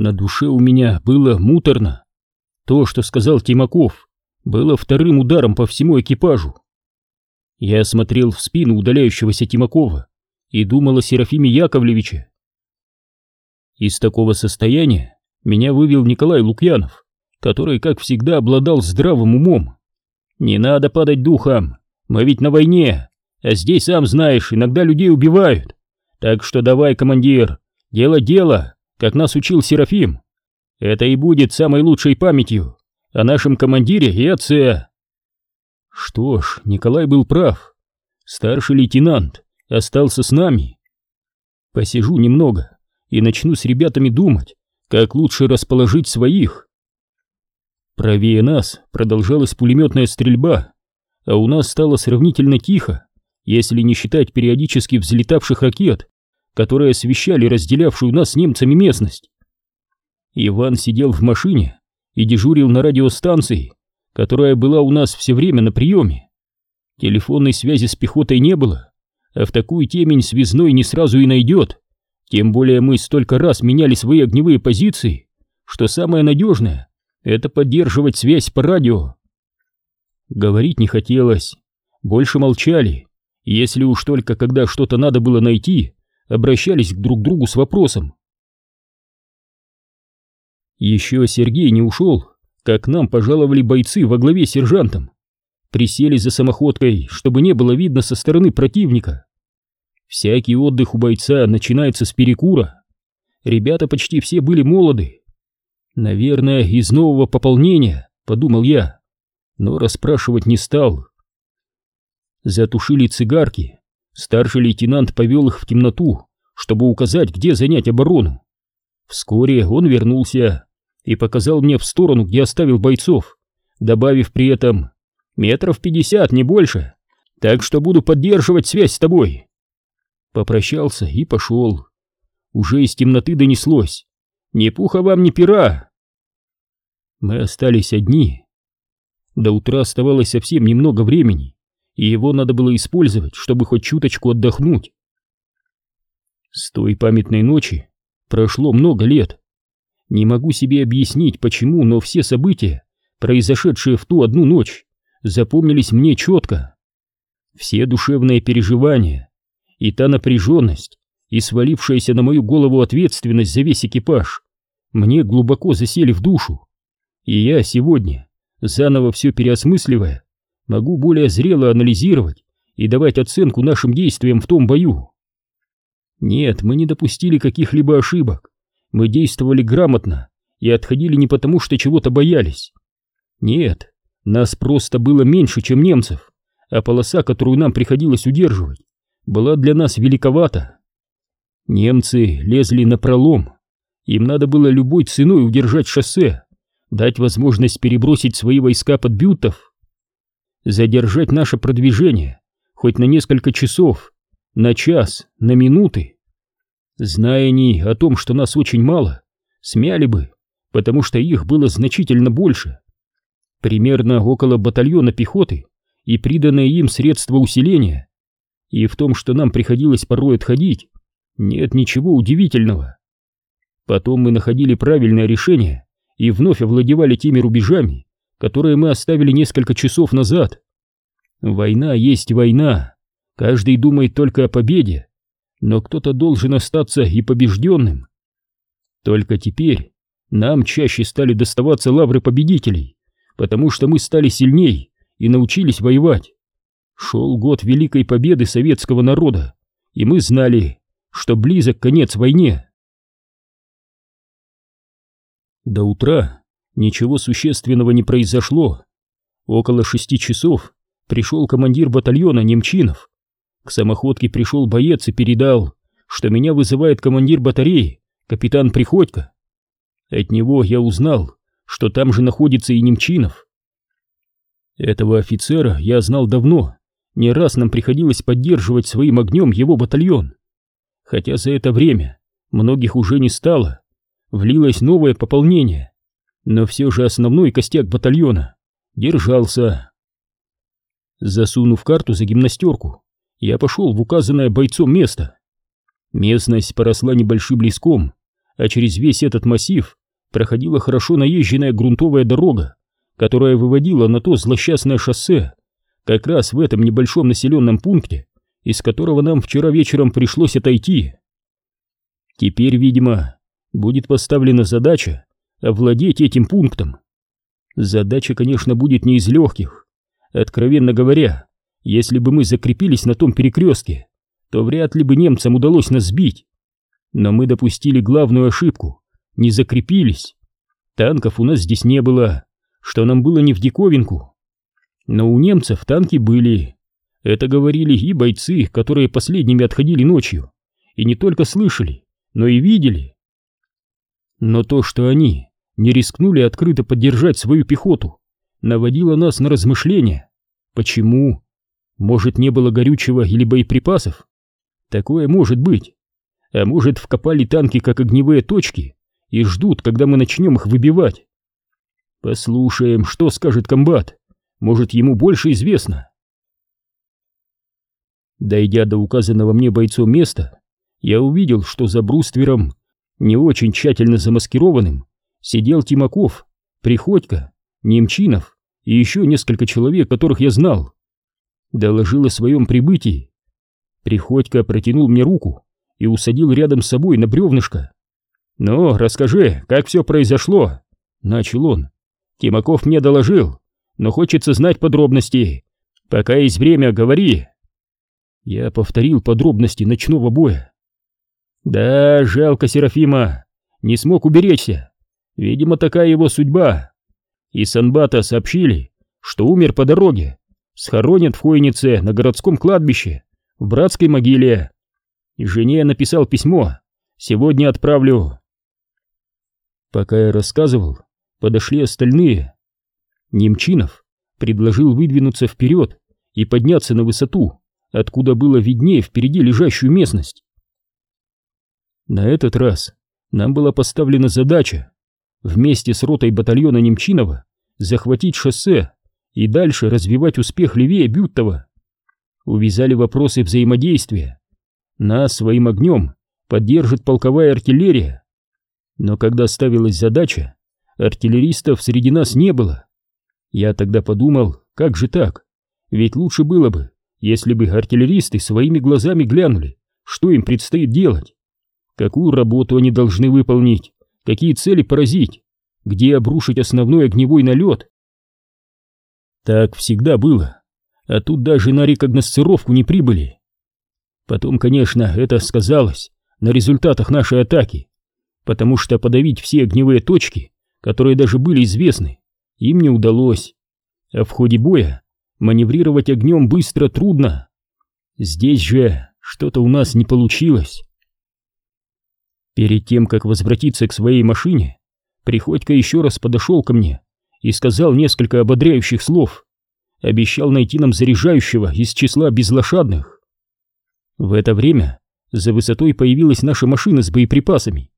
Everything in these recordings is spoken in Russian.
На душе у меня было муторно. То, что сказал Тимаков, было вторым ударом по всему экипажу. Я смотрел в спину удаляющегося Тимакова и думал о Серафиме Яковлевиче. Из такого состояния меня вывел Николай Лукьянов, который, как всегда, обладал здравым умом. «Не надо падать духом, мы ведь на войне, а здесь, сам знаешь, иногда людей убивают. Так что давай, командир, дело дело, как нас учил Серафим. Это и будет самой лучшей памятью о нашем командире и отце». Что ж, Николай был прав. Старший лейтенант остался с нами. Посижу немного и начну с ребятами думать, как лучше расположить своих. Правее нас продолжалась пулеметная стрельба, а у нас стало сравнительно тихо, если не считать периодически взлетавших ракет, которые освещали разделявшую нас с немцами местность. Иван сидел в машине и дежурил на радиостанции, которая была у нас все время на приеме. Телефонной связи с пехотой не было, а в такую темень связной не сразу и найдет. Тем более мы столько раз меняли свои огневые позиции, что самое надежное — это поддерживать связь по радио. Говорить не хотелось, больше молчали, если уж только когда что-то надо было найти, обращались к друг другу с вопросом. Еще Сергей не ушел, как нам пожаловали бойцы во главе с сержантом. Присели за самоходкой, чтобы не было видно со стороны противника. Всякий отдых у бойца начинается с перекура. Ребята почти все были молоды. Наверное, из нового пополнения, подумал я, но расспрашивать не стал. Затушили цигарки. Старший лейтенант повел их в темноту, чтобы указать, где занять оборону. Вскоре он вернулся и показал мне в сторону, где оставил бойцов, добавив при этом «метров пятьдесят, не больше, так что буду поддерживать связь с тобой». Попрощался и пошел. Уже из темноты донеслось «Ни пуха вам, ни пера!» Мы остались одни. До утра оставалось совсем немного времени, и его надо было использовать, чтобы хоть чуточку отдохнуть. С той памятной ночи прошло много лет. Не могу себе объяснить, почему, но все события, произошедшие в ту одну ночь, запомнились мне четко. Все душевные переживания и та напряженность, и свалившаяся на мою голову ответственность за весь экипаж, мне глубоко засели в душу. И я сегодня, заново все переосмысливая, могу более зрело анализировать и давать оценку нашим действиям в том бою. Нет, мы не допустили каких-либо ошибок, мы действовали грамотно и отходили не потому, что чего-то боялись. Нет, нас просто было меньше, чем немцев, а полоса, которую нам приходилось удерживать, была для нас великовата. Немцы лезли на пролом, им надо было любой ценой удержать шоссе, дать возможность перебросить свои войска под бютов, задержать наше продвижение хоть на несколько часов, на час, на минуты. Зная они о том, что нас очень мало, смяли бы, потому что их было значительно больше. Примерно около батальона пехоты и приданное им средства усиления. И в том, что нам приходилось порой отходить, нет ничего удивительного. Потом мы находили правильное решение и вновь овладевали теми рубежами, которые мы оставили несколько часов назад. Война есть война, каждый думает только о победе, но кто-то должен остаться и побежденным. Только теперь нам чаще стали доставаться лавры победителей, потому что мы стали сильней и научились воевать. Шел год великой победы советского народа, и мы знали, что близок конец войне. До утра ничего существенного не произошло. Около шести часов пришел командир батальона Немчинов к самоходке пришел боец и передал, что меня вызывает командир батареи, капитан Приходько. От него я узнал, что там же находится и Немчинов. Этого офицера я знал давно, не раз нам приходилось поддерживать своим огнем его батальон. Хотя за это время многих уже не стало, влилось новое пополнение, но все же основной костяк батальона держался. Засунув карту за гимнастерку, я пошел в указанное бойцом место. Местность поросла небольшим леском, а через весь этот массив проходила хорошо наезженная грунтовая дорога, которая выводила на то злосчастное шоссе, как раз в этом небольшом населенном пункте, из которого нам вчера вечером пришлось отойти. Теперь, видимо, будет поставлена задача овладеть этим пунктом. Задача, конечно, будет не из легких. Откровенно говоря, если бы мы закрепились на том перекрестке, то вряд ли бы немцам удалось нас сбить. Но мы допустили главную ошибку, не закрепились. Танков у нас здесь не было, что нам было не в диковинку. Но у немцев танки были. Это говорили и бойцы, которые последними отходили ночью, и не только слышали, но и видели. Но то, что они не рискнули открыто поддержать свою пехоту, наводило нас на размышления. Почему? Может, не было горючего или боеприпасов? Такое может быть. А может, вкопали танки как огневые точки и ждут, когда мы начнем их выбивать. Послушаем, что скажет комбат. Может, ему больше известно. Дойдя до указанного мне бойцом места, я увидел, что за бруствером, не очень тщательно замаскированным, сидел Тимаков, Приходько, Немчинов и еще несколько человек, которых я знал. Доложил о своем прибытии. Приходько протянул мне руку и усадил рядом с собой на бревнышко. «Ну, расскажи, как все произошло?» — начал он. «Тимаков мне доложил, но хочется знать подробности. Пока есть время, говори». Я повторил подробности ночного боя. «Да, жалко Серафима, не смог уберечься. Видимо, такая его судьба. И Санбата сообщили, что умер по дороге, схоронят в Хойнице на городском кладбище, в братской могиле. Жене написал письмо, сегодня отправлю. Пока я рассказывал, подошли остальные. Немчинов предложил выдвинуться вперед и подняться на высоту, откуда было виднее впереди лежащую местность. На этот раз нам была поставлена задача вместе с ротой батальона Немчинова захватить шоссе и дальше развивать успех левее Бюттова. Увязали вопросы взаимодействия. Нас своим огнем поддержит полковая артиллерия. Но когда ставилась задача, артиллеристов среди нас не было. Я тогда подумал, как же так? Ведь лучше было бы, если бы артиллеристы своими глазами глянули, что им предстоит делать, какую работу они должны выполнить, какие цели поразить, где обрушить основной огневой налет. Так всегда было, а тут даже на рекогносцировку не прибыли. Потом, конечно, это сказалось на результатах нашей атаки потому что подавить все огневые точки, которые даже были известны, им не удалось. А в ходе боя маневрировать огнем быстро трудно. Здесь же что-то у нас не получилось. Перед тем, как возвратиться к своей машине, Приходько еще раз подошел ко мне и сказал несколько ободряющих слов. Обещал найти нам заряжающего из числа безлошадных. В это время за высотой появилась наша машина с боеприпасами.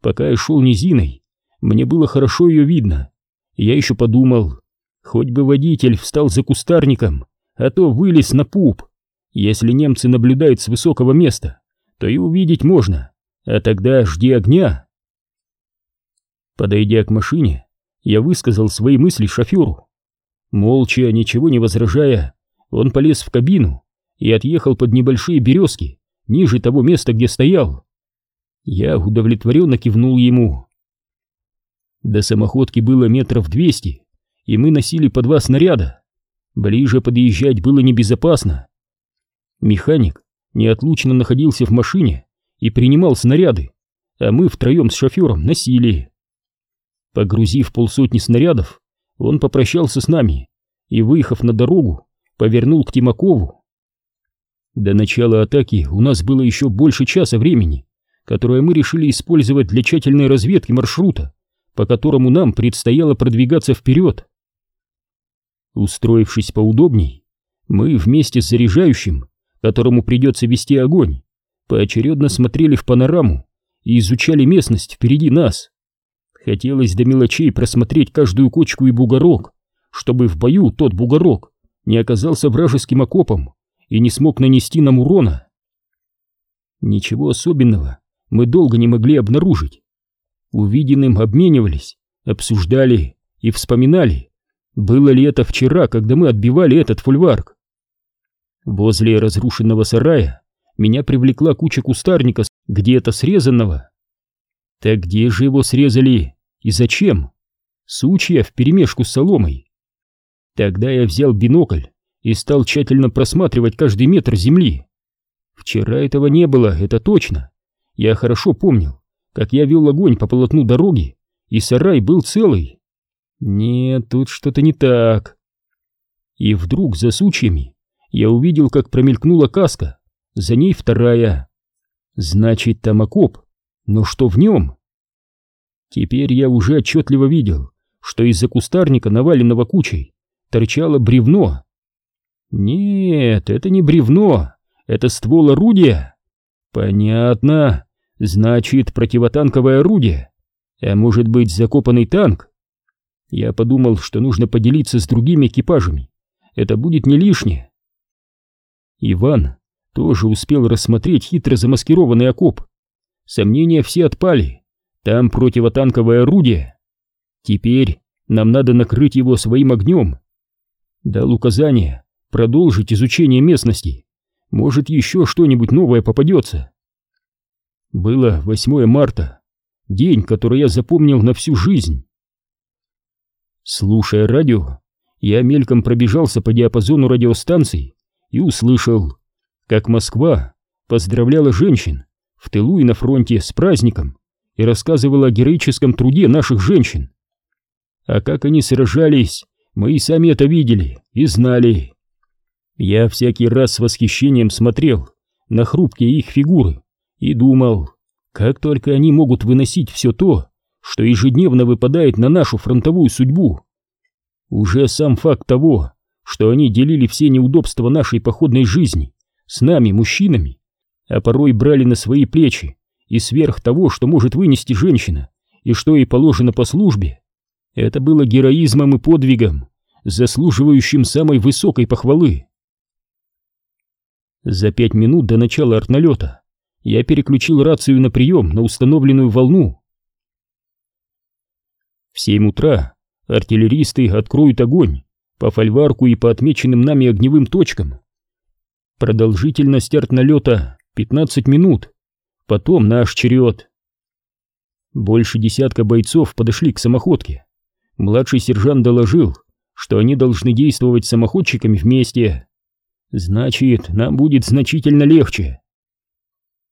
Пока я шел низиной, мне было хорошо ее видно. Я еще подумал, хоть бы водитель встал за кустарником, а то вылез на пуп. Если немцы наблюдают с высокого места, то и увидеть можно, а тогда жди огня. Подойдя к машине, я высказал свои мысли шоферу. Молча, ничего не возражая, он полез в кабину и отъехал под небольшие березки, ниже того места, где стоял. Я удовлетворенно кивнул ему. До самоходки было метров двести, и мы носили по два снаряда. Ближе подъезжать было небезопасно. Механик неотлучно находился в машине и принимал снаряды, а мы втроем с шофером носили. Погрузив полсотни снарядов, он попрощался с нами и, выехав на дорогу, повернул к Тимакову. До начала атаки у нас было еще больше часа времени, которое мы решили использовать для тщательной разведки маршрута, по которому нам предстояло продвигаться вперед. Устроившись поудобней, мы вместе с заряжающим, которому придется вести огонь, поочередно смотрели в панораму и изучали местность впереди нас. Хотелось до мелочей просмотреть каждую кочку и бугорок, чтобы в бою тот бугорок не оказался вражеским окопом и не смог нанести нам урона. Ничего особенного мы долго не могли обнаружить. Увиденным обменивались, обсуждали и вспоминали, было ли это вчера, когда мы отбивали этот фульварк. Возле разрушенного сарая меня привлекла куча кустарника, где-то срезанного. Так где же его срезали и зачем? Сучья вперемешку с соломой. Тогда я взял бинокль и стал тщательно просматривать каждый метр земли. Вчера этого не было, это точно. Я хорошо помнил, как я вел огонь по полотну дороги, и сарай был целый. Нет, тут что-то не так. И вдруг за сучьями я увидел, как промелькнула каска, за ней вторая. Значит, там окоп, но что в нем? Теперь я уже отчетливо видел, что из-за кустарника, наваленного кучей, торчало бревно. Нет, это не бревно, это ствол орудия. Понятно, значит, противотанковое орудие. А может быть, закопанный танк? Я подумал, что нужно поделиться с другими экипажами. Это будет не лишнее. Иван тоже успел рассмотреть хитро замаскированный окоп. Сомнения все отпали. Там противотанковое орудие. Теперь нам надо накрыть его своим огнем. Дал указание продолжить изучение местности. Может, еще что-нибудь новое попадется. Было 8 марта, день, который я запомнил на всю жизнь. Слушая радио, я мельком пробежался по диапазону радиостанций и услышал, как Москва поздравляла женщин в тылу и на фронте с праздником и рассказывала о героическом труде наших женщин. А как они сражались, мы и сами это видели и знали. Я всякий раз с восхищением смотрел на хрупкие их фигуры и думал, как только они могут выносить все то, что ежедневно выпадает на нашу фронтовую судьбу. Уже сам факт того, что они делили все неудобства нашей походной жизни с нами, мужчинами, а порой брали на свои плечи и сверх того, что может вынести женщина, и что ей положено по службе, это было героизмом и подвигом, заслуживающим самой высокой похвалы. За пять минут до начала артналета я переключил рацию на прием на установленную волну. В семь утра артиллеристы откроют огонь по фольварку и по отмеченным нами огневым точкам. Продолжительность артналета 15 минут, потом наш черед. Больше десятка бойцов подошли к самоходке. Младший сержант доложил, что они должны действовать самоходчиками вместе. Значит, нам будет значительно легче.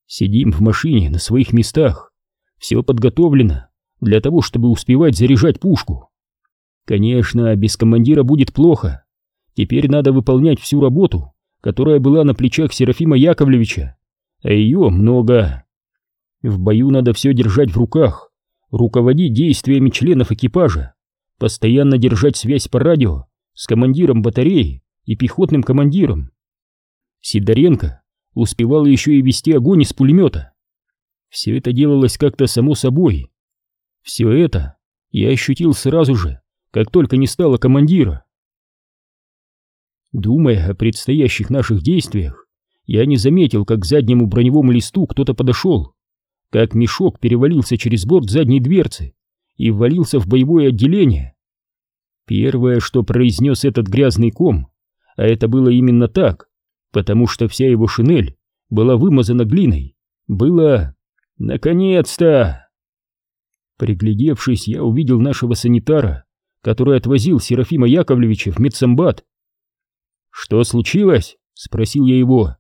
Сидим в машине на своих местах. Все подготовлено для того, чтобы успевать заряжать пушку. Конечно, без командира будет плохо. Теперь надо выполнять всю работу, которая была на плечах Серафима Яковлевича, а ее много. В бою надо все держать в руках, руководить действиями членов экипажа, постоянно держать связь по радио с командиром батареи и пехотным командиром. Сидоренко успевал еще и вести огонь из пулемета. Все это делалось как-то само собой. Все это я ощутил сразу же, как только не стало командира. Думая о предстоящих наших действиях, я не заметил, как к заднему броневому листу кто-то подошел, как мешок перевалился через борт задней дверцы и ввалился в боевое отделение. Первое, что произнес этот грязный ком, а это было именно так, потому что вся его шинель была вымазана глиной, было «Наконец-то!». Приглядевшись, я увидел нашего санитара, который отвозил Серафима Яковлевича в медсамбат «Что случилось?» — спросил я его.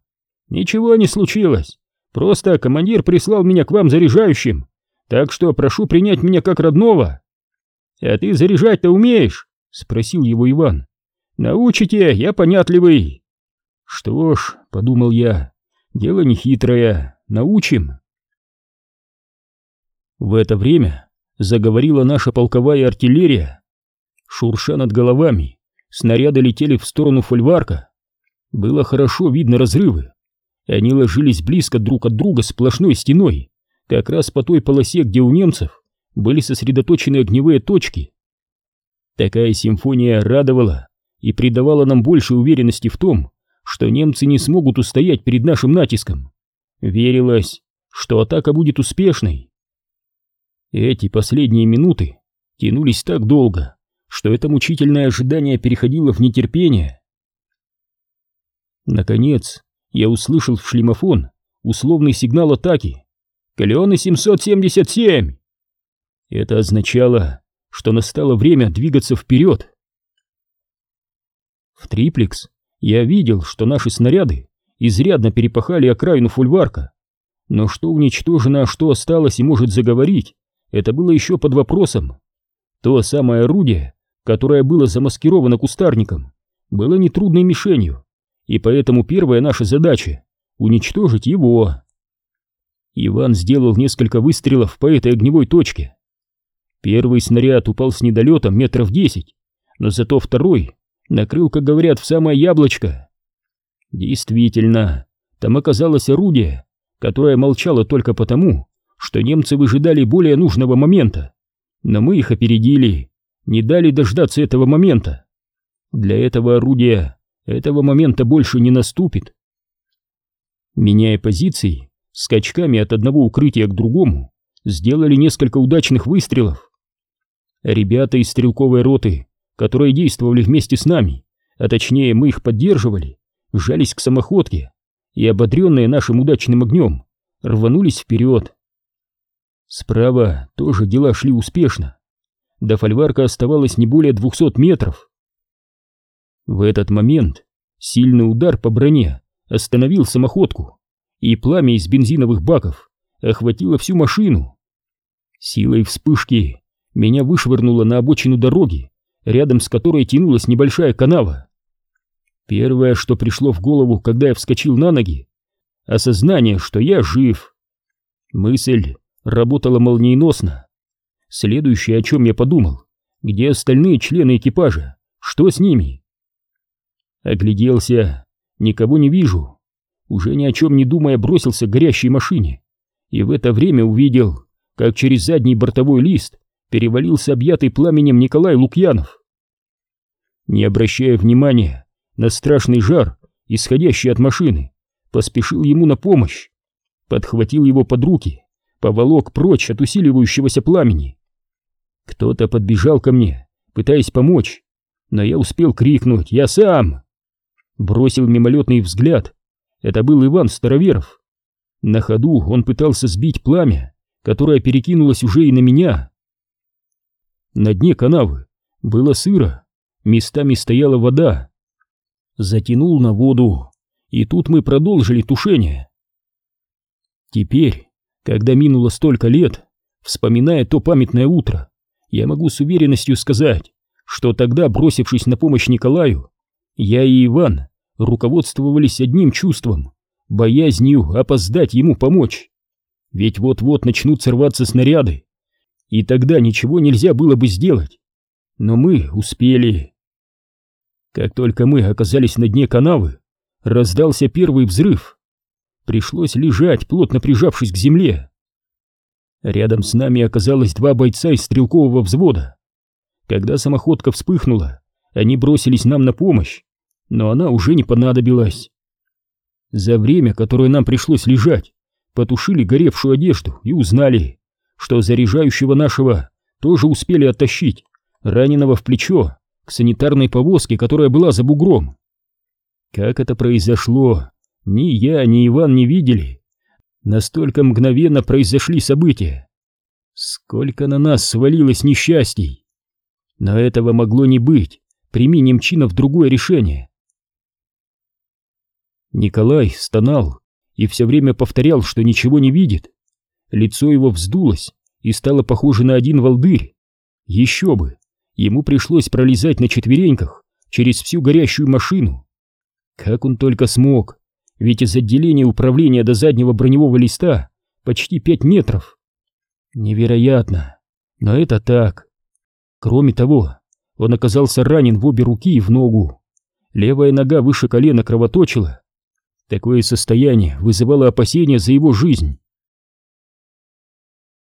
«Ничего не случилось. Просто командир прислал меня к вам заряжающим, так что прошу принять меня как родного». «А ты заряжать-то умеешь?» — спросил его Иван. «Научите, я понятливый». «Что ж», — подумал я, — «дело нехитрое, научим». В это время заговорила наша полковая артиллерия. Шурша над головами, Снаряды летели в сторону фольварка. Было хорошо видно разрывы. Они ложились близко друг от друга сплошной стеной, как раз по той полосе, где у немцев были сосредоточены огневые точки. Такая симфония радовала и придавала нам больше уверенности в том, что немцы не смогут устоять перед нашим натиском. Верилось, что атака будет успешной. Эти последние минуты тянулись так долго, что это мучительное ожидание переходило в нетерпение. Наконец, я услышал в шлемофон условный сигнал атаки. «Калеоны 777!» Это означало, что настало время двигаться вперед. В триплекс я видел, что наши снаряды изрядно перепахали окраину фульварка. Но что уничтожено, а что осталось и может заговорить, это было еще под вопросом. То самое орудие, которое было замаскировано кустарником, было нетрудной мишенью, и поэтому первая наша задача — уничтожить его. Иван сделал несколько выстрелов по этой огневой точке. Первый снаряд упал с недолетом метров десять, но зато второй накрыл, как говорят, в самое яблочко. Действительно, там оказалось орудие, которое молчало только потому, что немцы выжидали более нужного момента. Но мы их опередили, не дали дождаться этого момента. Для этого орудия этого момента больше не наступит. Меняя позиции, скачками от одного укрытия к другому, сделали несколько удачных выстрелов. Ребята из стрелковой роты, которые действовали вместе с нами, а точнее мы их поддерживали, сжались к самоходке и, ободренные нашим удачным огнем, рванулись вперед. Справа тоже дела шли успешно. До фольварка оставалось не более двухсот метров. В этот момент сильный удар по броне остановил самоходку, и пламя из бензиновых баков охватило всю машину. Силой вспышки меня вышвырнуло на обочину дороги, рядом с которой тянулась небольшая канава. Первое, что пришло в голову, когда я вскочил на ноги, осознание, что я жив. Мысль работала молниеносно. Следующее, о чем я подумал, где остальные члены экипажа, что с ними? Огляделся, никого не вижу. Уже ни о чем не думая бросился к горящей машине. И в это время увидел, как через задний бортовой лист перевалился объятый пламенем Николай Лукьянов. Не обращая внимания на страшный жар, исходящий от машины, поспешил ему на помощь, подхватил его под руки, поволок прочь от усиливающегося пламени. Кто-то подбежал ко мне, пытаясь помочь, но я успел крикнуть «Я сам!». Бросил мимолетный взгляд. Это был Иван Староверов. На ходу он пытался сбить пламя, которое перекинулось уже и на меня. На дне канавы было сыро, местами стояла вода, затянул на воду, и тут мы продолжили тушение. Теперь, когда минуло столько лет, вспоминая то памятное утро, я могу с уверенностью сказать, что тогда, бросившись на помощь Николаю, я и Иван руководствовались одним чувством — боязнью опоздать ему помочь. Ведь вот-вот начнут рваться снаряды, и тогда ничего нельзя было бы сделать. Но мы успели. Как только мы оказались на дне канавы, раздался первый взрыв. Пришлось лежать, плотно прижавшись к земле. Рядом с нами оказалось два бойца из стрелкового взвода. Когда самоходка вспыхнула, они бросились нам на помощь, но она уже не понадобилась. За время, которое нам пришлось лежать, потушили горевшую одежду и узнали, что заряжающего нашего тоже успели оттащить, раненого в плечо, к санитарной повозке, которая была за бугром. Как это произошло, ни я, ни Иван не видели. Настолько мгновенно произошли события. Сколько на нас свалилось несчастий. Но этого могло не быть. Прими Немчинов другое решение. Николай стонал и все время повторял, что ничего не видит. Лицо его вздулось и стало похоже на один волдырь. Еще бы! Ему пришлось пролезать на четвереньках через всю горящую машину. Как он только смог, ведь из отделения управления до заднего броневого листа почти пять метров. Невероятно, но это так. Кроме того, он оказался ранен в обе руки и в ногу. Левая нога выше колена кровоточила. Такое состояние вызывало опасения за его жизнь.